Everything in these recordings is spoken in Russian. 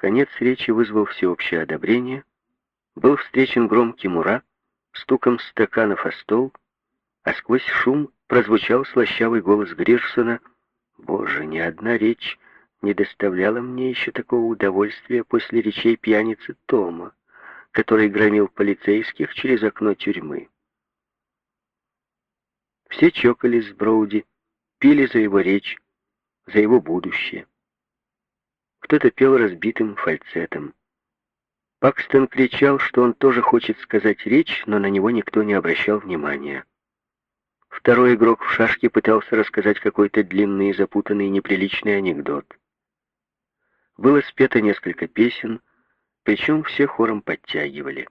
Конец речи вызвал всеобщее одобрение, был встречен громкий мура, стуком стаканов о стол, а сквозь шум прозвучал слащавый голос Грирсона. «Боже, ни одна речь не доставляла мне еще такого удовольствия после речей пьяницы Тома, который громил полицейских через окно тюрьмы». Все чокались с Броуди, пили за его речь, за его будущее. Кто-то пел разбитым фальцетом. Пакстон кричал, что он тоже хочет сказать речь, но на него никто не обращал внимания. Второй игрок в шашки пытался рассказать какой-то длинный запутанный неприличный анекдот. Было спето несколько песен, причем все хором подтягивали.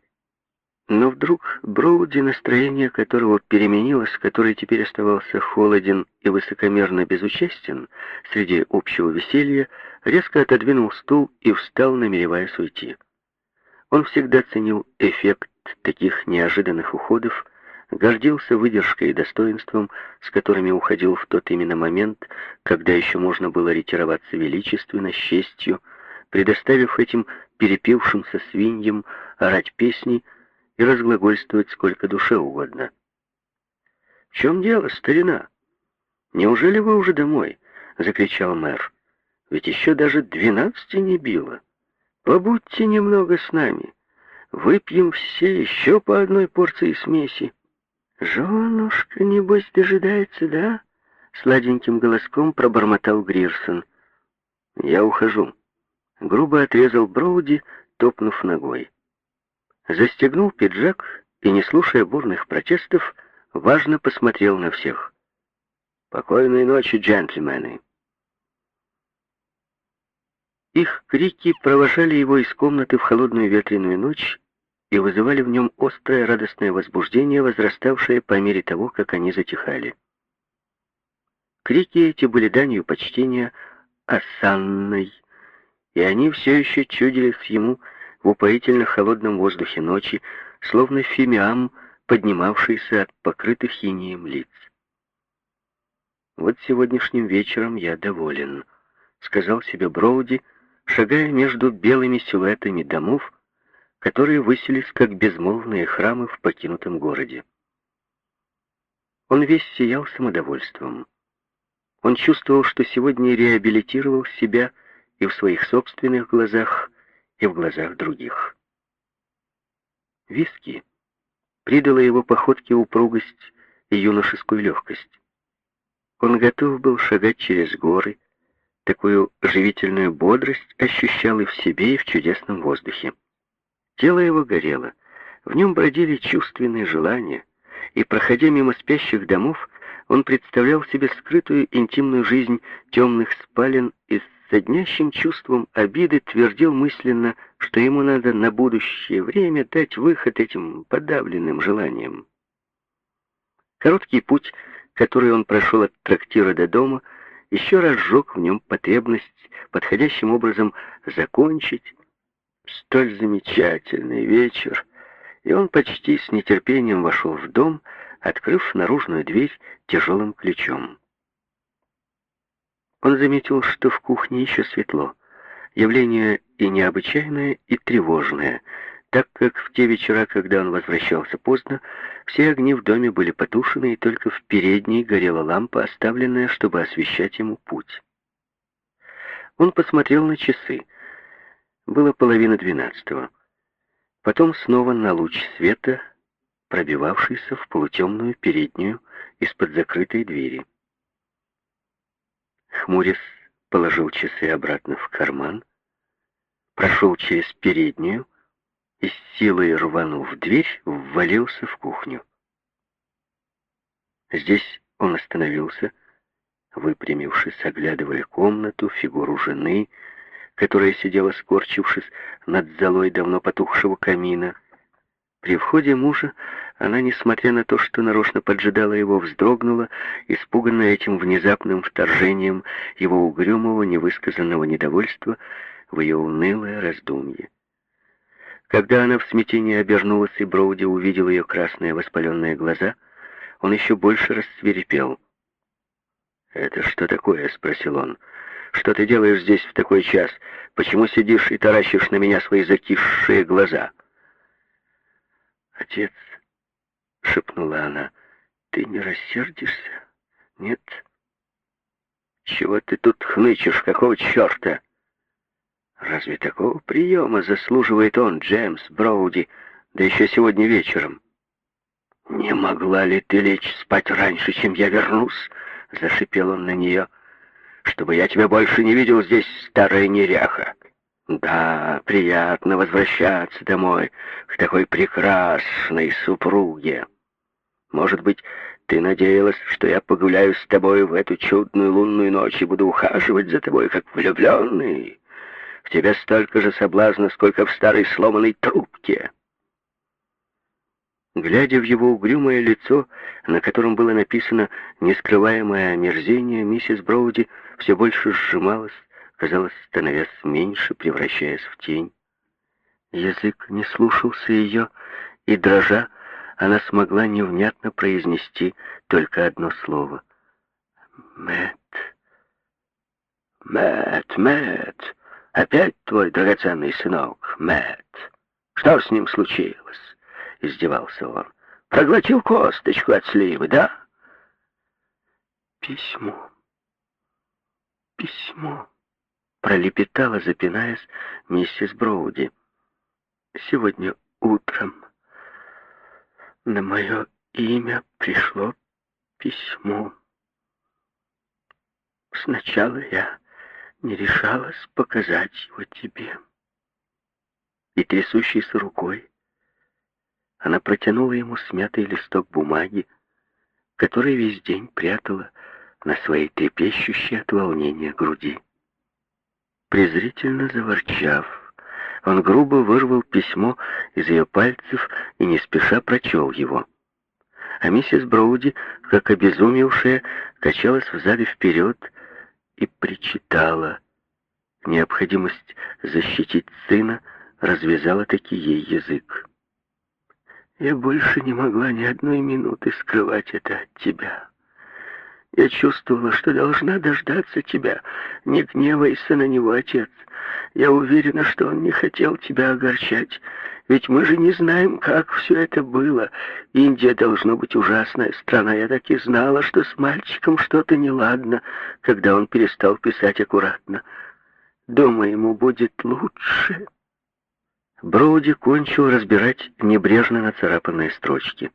Но вдруг Броуди, настроение которого переменилось, который теперь оставался холоден и высокомерно безучастен, среди общего веселья, резко отодвинул стул и встал, намереваясь уйти. Он всегда ценил эффект таких неожиданных уходов, гордился выдержкой и достоинством, с которыми уходил в тот именно момент, когда еще можно было ретироваться величественно, с честью, предоставив этим перепившимся свиньям орать песни, и разглагольствовать сколько душе угодно. «В чем дело, старина? Неужели вы уже домой?» — закричал мэр. «Ведь еще даже двенадцати не било. Побудьте немного с нами. Выпьем все еще по одной порции смеси». «Женушка, небось, дожидается, да?» — сладеньким голоском пробормотал Грирсон. «Я ухожу». Грубо отрезал Броуди, топнув ногой застегнул пиджак и, не слушая бурных протестов, важно посмотрел на всех. «Покойной ночи, джентльмены!» Их крики провожали его из комнаты в холодную ветреную ночь и вызывали в нем острое радостное возбуждение, возраставшее по мере того, как они затихали. Крики эти были данью почтения осанной, и они все еще чудились ему в упоительно холодном воздухе ночи, словно фимиам, поднимавшийся от покрытых инеем лиц. «Вот сегодняшним вечером я доволен», — сказал себе Броуди, шагая между белыми силуэтами домов, которые высились как безмолвные храмы в покинутом городе. Он весь сиял самодовольством. Он чувствовал, что сегодня реабилитировал себя и в своих собственных глазах, и в глазах других. Виски придала его походке упругость и юношескую легкость. Он готов был шагать через горы, такую живительную бодрость ощущал и в себе, и в чудесном воздухе. Тело его горело, в нем бродили чувственные желания, и, проходя мимо спящих домов, он представлял себе скрытую интимную жизнь темных спален из соднящим чувством обиды твердил мысленно, что ему надо на будущее время дать выход этим подавленным желаниям. Короткий путь, который он прошел от трактира до дома, еще раз сжег в нем потребность подходящим образом закончить столь замечательный вечер, и он почти с нетерпением вошел в дом, открыв наружную дверь тяжелым ключом. Он заметил, что в кухне еще светло. Явление и необычайное, и тревожное, так как в те вечера, когда он возвращался поздно, все огни в доме были потушены, и только в передней горела лампа, оставленная, чтобы освещать ему путь. Он посмотрел на часы. Было половина двенадцатого. Потом снова на луч света, пробивавшийся в полутемную переднюю из-под закрытой двери. Хмурис положил часы обратно в карман, прошел через переднюю и с силой рванув дверь, ввалился в кухню. Здесь он остановился, выпрямившись, оглядывая комнату, фигуру жены, которая сидела скорчившись над золой давно потухшего камина. При входе мужа она, несмотря на то, что нарочно поджидала его, вздрогнула, испуганная этим внезапным вторжением его угрюмого, невысказанного недовольства в ее унылое раздумье. Когда она в смятении обернулась, и Броуди увидел ее красные воспаленные глаза, он еще больше рассверепел. «Это что такое?» — спросил он. Что ты делаешь здесь в такой час? Почему сидишь и таращишь на меня свои закисшие глаза?» «Отец», — шепнула она, — «ты не рассердишься? Нет?» «Чего ты тут хнычешь? Какого черта?» «Разве такого приема заслуживает он, Джеймс Броуди, да еще сегодня вечером?» «Не могла ли ты лечь спать раньше, чем я вернусь?» — зашипел он на нее. «Чтобы я тебя больше не видел здесь, старая неряха. Да, приятно возвращаться домой к такой прекрасной супруге. Может быть, ты надеялась, что я погуляю с тобой в эту чудную лунную ночь и буду ухаживать за тобой, как влюбленный? В тебе столько же соблазна, сколько в старой сломанной трубке». Глядя в его угрюмое лицо, на котором было написано нескрываемое омерзение, миссис Броуди все больше сжималась, казалось, становясь меньше, превращаясь в тень. Язык не слушался ее, и, дрожа, она смогла невнятно произнести только одно слово. «Мэтт! Мэтт! Мэтт! Опять твой драгоценный сынок, Мэтт! Что с ним случилось?» — издевался он. «Проглотил косточку от сливы, да?» «Письмо, письмо», — пролепетала, запинаясь, миссис Броуди. «Сегодня утром на мое имя пришло письмо. Сначала я не решалась показать его тебе». И трясущейся рукой она протянула ему смятый листок бумаги, который весь день прятала на своей трепещущей от волнения груди. Презрительно заворчав, он грубо вырвал письмо из ее пальцев и не спеша прочел его. А миссис Броуди, как обезумевшая, качалась взад и вперед и причитала. Необходимость защитить сына развязала таки ей язык. Я больше не могла ни одной минуты скрывать это от тебя. Я чувствовала, что должна дождаться тебя. Не гневайся на него, отец. Я уверена, что он не хотел тебя огорчать. Ведь мы же не знаем, как все это было. Индия должно быть ужасная страна. Я так и знала, что с мальчиком что-то неладно, когда он перестал писать аккуратно. Думаю, ему будет лучше. Броуди кончил разбирать небрежно нацарапанные строчки.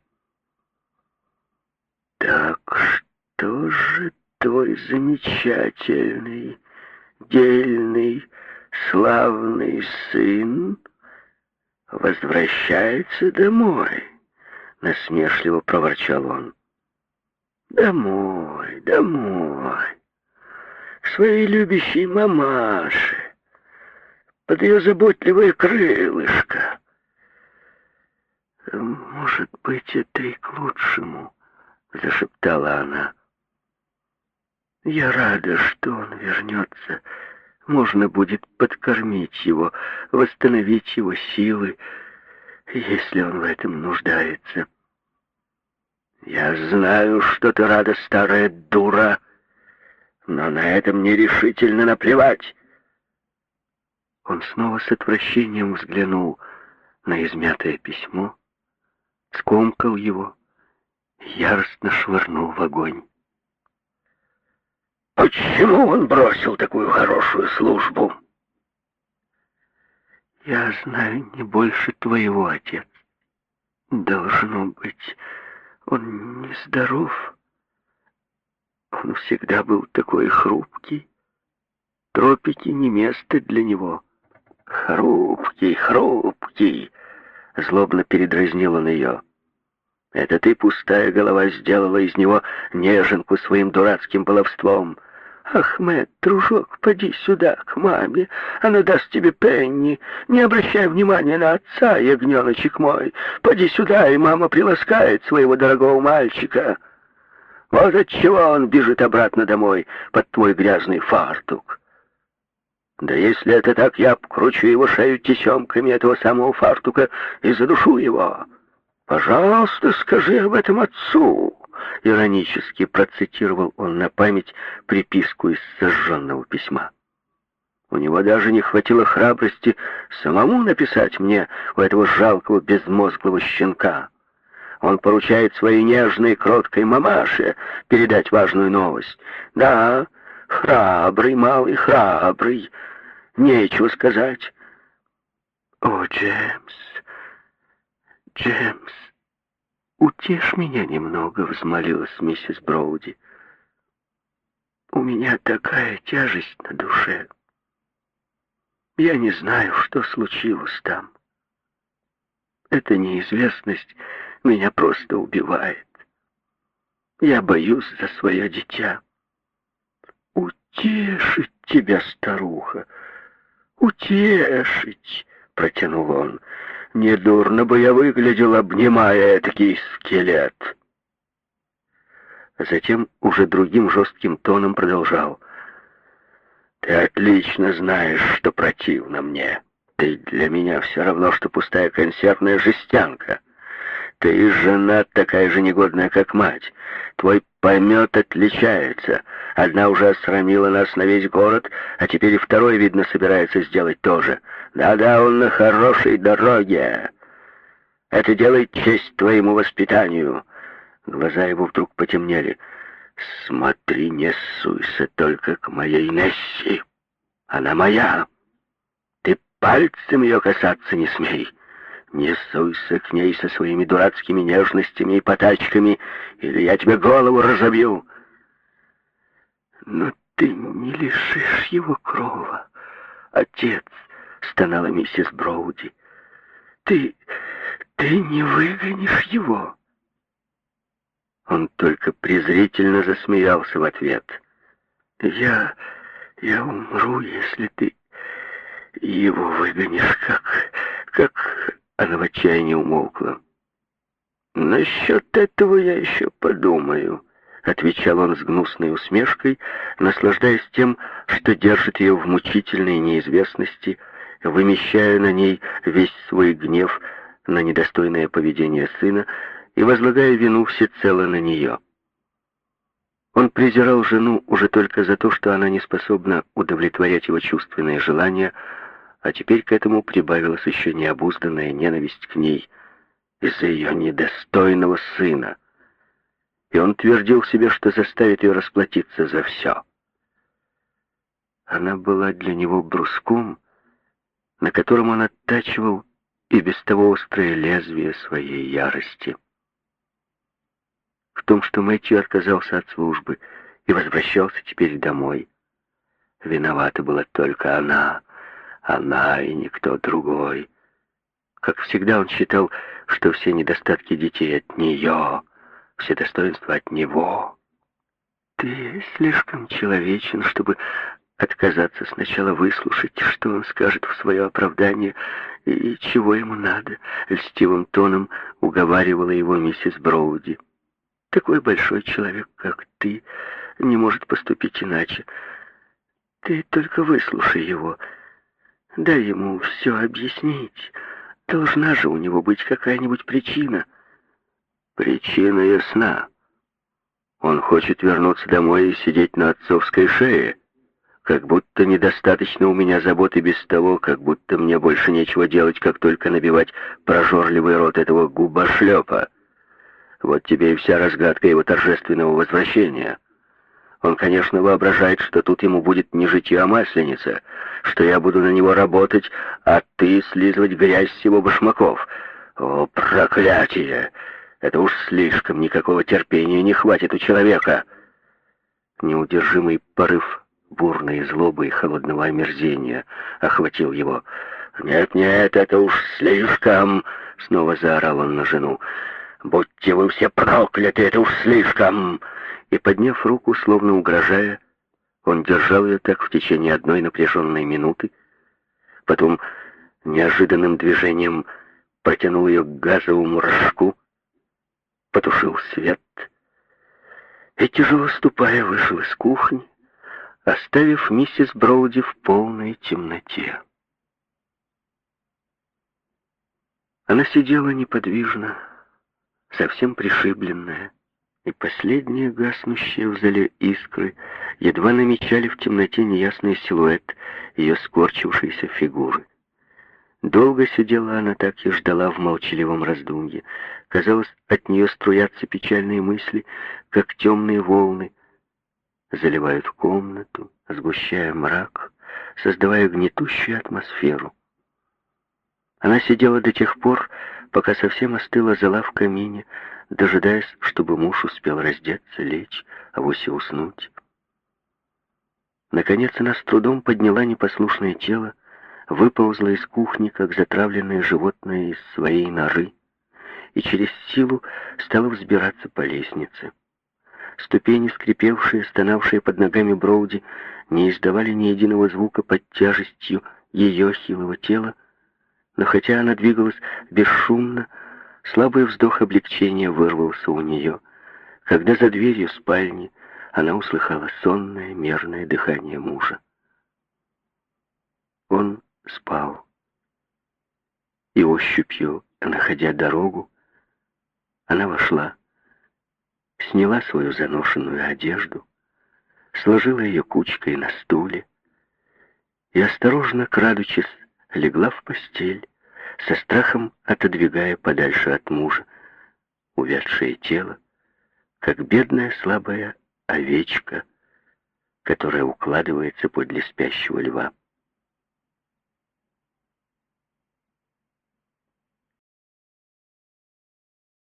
«Так что же твой замечательный, дельный, славный сын возвращается домой?» Насмешливо проворчал он. «Домой, домой, к своей любящей мамаше, под ее заботливое крылышко. «Может быть, это и к лучшему», — зашептала она. «Я рада, что он вернется. Можно будет подкормить его, восстановить его силы, если он в этом нуждается». «Я знаю, что ты рада, старая дура, но на этом мне решительно наплевать». Он снова с отвращением взглянул на измятое письмо, скомкал его яростно швырнул в огонь. «Почему он бросил такую хорошую службу?» «Я знаю не больше твоего, отец. Должно быть, он нездоров. Он всегда был такой хрупкий. Тропики не место для него». «Хрупкий, хрупкий!» — злобно передразнил он ее. «Это ты, пустая голова, сделала из него неженку своим дурацким баловством. Ахмед, дружок, поди сюда, к маме. Она даст тебе пенни. Не обращай внимания на отца, ягненочек мой. Поди сюда, и мама приласкает своего дорогого мальчика. Вот от чего он бежит обратно домой под твой грязный фартук». Да если это так, я обкручу его шею тесемками этого самого фартука и задушу его. Пожалуйста, скажи об этом отцу. Иронически процитировал он на память приписку из сожженного письма. У него даже не хватило храбрости самому написать мне у этого жалкого безмозглого щенка. Он поручает своей нежной, кроткой мамаше передать важную новость. Да, храбрый, малый, храбрый. Нечего сказать. О, Джеймс, Джеймс, утешь меня немного, взмолилась миссис Броуди. У меня такая тяжесть на душе. Я не знаю, что случилось там. Эта неизвестность меня просто убивает. Я боюсь за свое дитя. Утешить тебя, старуха, утешить, протянул он. Недурно бы я выглядел, обнимая этакий скелет. Затем уже другим жестким тоном продолжал. Ты отлично знаешь, что противно мне. Ты для меня все равно, что пустая консервная жестянка. Ты жена такая же негодная, как мать. Твой помет отличается. Одна уже осрамила нас на весь город, а теперь и второй, видно, собирается сделать то же. Да-да, он на хорошей дороге. Это делает честь твоему воспитанию. Глаза его вдруг потемнели. Смотри, не суйся только к моей Несси. Она моя. Ты пальцем ее касаться не смей. Не суйся к ней со своими дурацкими нежностями и потачками, или я тебе голову разобью. Но ты не лишишь его крова, отец, стонала миссис Броуди. Ты, ты не выгонишь его. Он только презрительно засмеялся в ответ. «Я... я умру, если ты его выгонишь, как... как...» Она в отчаянии умолкла. «Насчет этого я еще подумаю», — отвечал он с гнусной усмешкой, наслаждаясь тем, что держит ее в мучительной неизвестности, вымещая на ней весь свой гнев на недостойное поведение сына, и возлагая вину всецело на нее. Он презирал жену уже только за то, что она не способна удовлетворять его чувственные желания, а теперь к этому прибавилась еще необузданная ненависть к ней из-за ее недостойного сына. И он твердил себе, что заставит ее расплатиться за все. Она была для него бруском, на котором он оттачивал и без того острое лезвие своей ярости в том, что Мэтью отказался от службы и возвращался теперь домой. Виновата была только она, она и никто другой. Как всегда он считал, что все недостатки детей от нее, все достоинства от него. Ты слишком человечен, чтобы отказаться сначала выслушать, что он скажет в свое оправдание и чего ему надо, льстивым тоном уговаривала его миссис Броуди. Такой большой человек, как ты, не может поступить иначе. Ты только выслушай его. Дай ему все объяснить. Должна же у него быть какая-нибудь причина. Причина ясна. Он хочет вернуться домой и сидеть на отцовской шее. Как будто недостаточно у меня заботы без того, как будто мне больше нечего делать, как только набивать прожорливый рот этого губошлепа. Вот тебе и вся разгадка его торжественного возвращения. Он, конечно, воображает, что тут ему будет не житье, а масленица, что я буду на него работать, а ты слизывать грязь с его башмаков. О, проклятие! Это уж слишком, никакого терпения не хватит у человека. Неудержимый порыв бурной злобы и холодного омерзения охватил его. «Нет-нет, это уж слишком!» — снова заорал он на жену. «Будьте вы все прокляты, это уж слишком!» И, подняв руку, словно угрожая, он держал ее так в течение одной напряженной минуты, потом неожиданным движением протянул ее к газовому рожку, потушил свет и, тяжело ступая, вышел из кухни, оставив миссис Броуди в полной темноте. Она сидела неподвижно, совсем пришибленная, и последние гаснущие в зале искры едва намечали в темноте неясный силуэт ее скорчившейся фигуры. Долго сидела она так и ждала в молчаливом раздумье. Казалось, от нее струятся печальные мысли, как темные волны, заливают комнату, сгущая мрак, создавая гнетущую атмосферу. Она сидела до тех пор, пока совсем остыла зола в камине, дожидаясь, чтобы муж успел раздеться, лечь, а вовсе уснуть. Наконец она с трудом подняла непослушное тело, выползла из кухни, как затравленное животное из своей норы, и через силу стала взбираться по лестнице. Ступени, скрипевшие, стонавшие под ногами Броуди, не издавали ни единого звука под тяжестью ее хилого тела, но хотя она двигалась бесшумно, слабый вздох облегчения вырвался у нее, когда за дверью спальни она услыхала сонное, мерное дыхание мужа. Он спал. И ощупью, находя дорогу, она вошла, сняла свою заношенную одежду, сложила ее кучкой на стуле и, осторожно крадучись, легла в постель, со страхом отодвигая подальше от мужа увядшее тело, как бедная слабая овечка, которая укладывается подле спящего льва.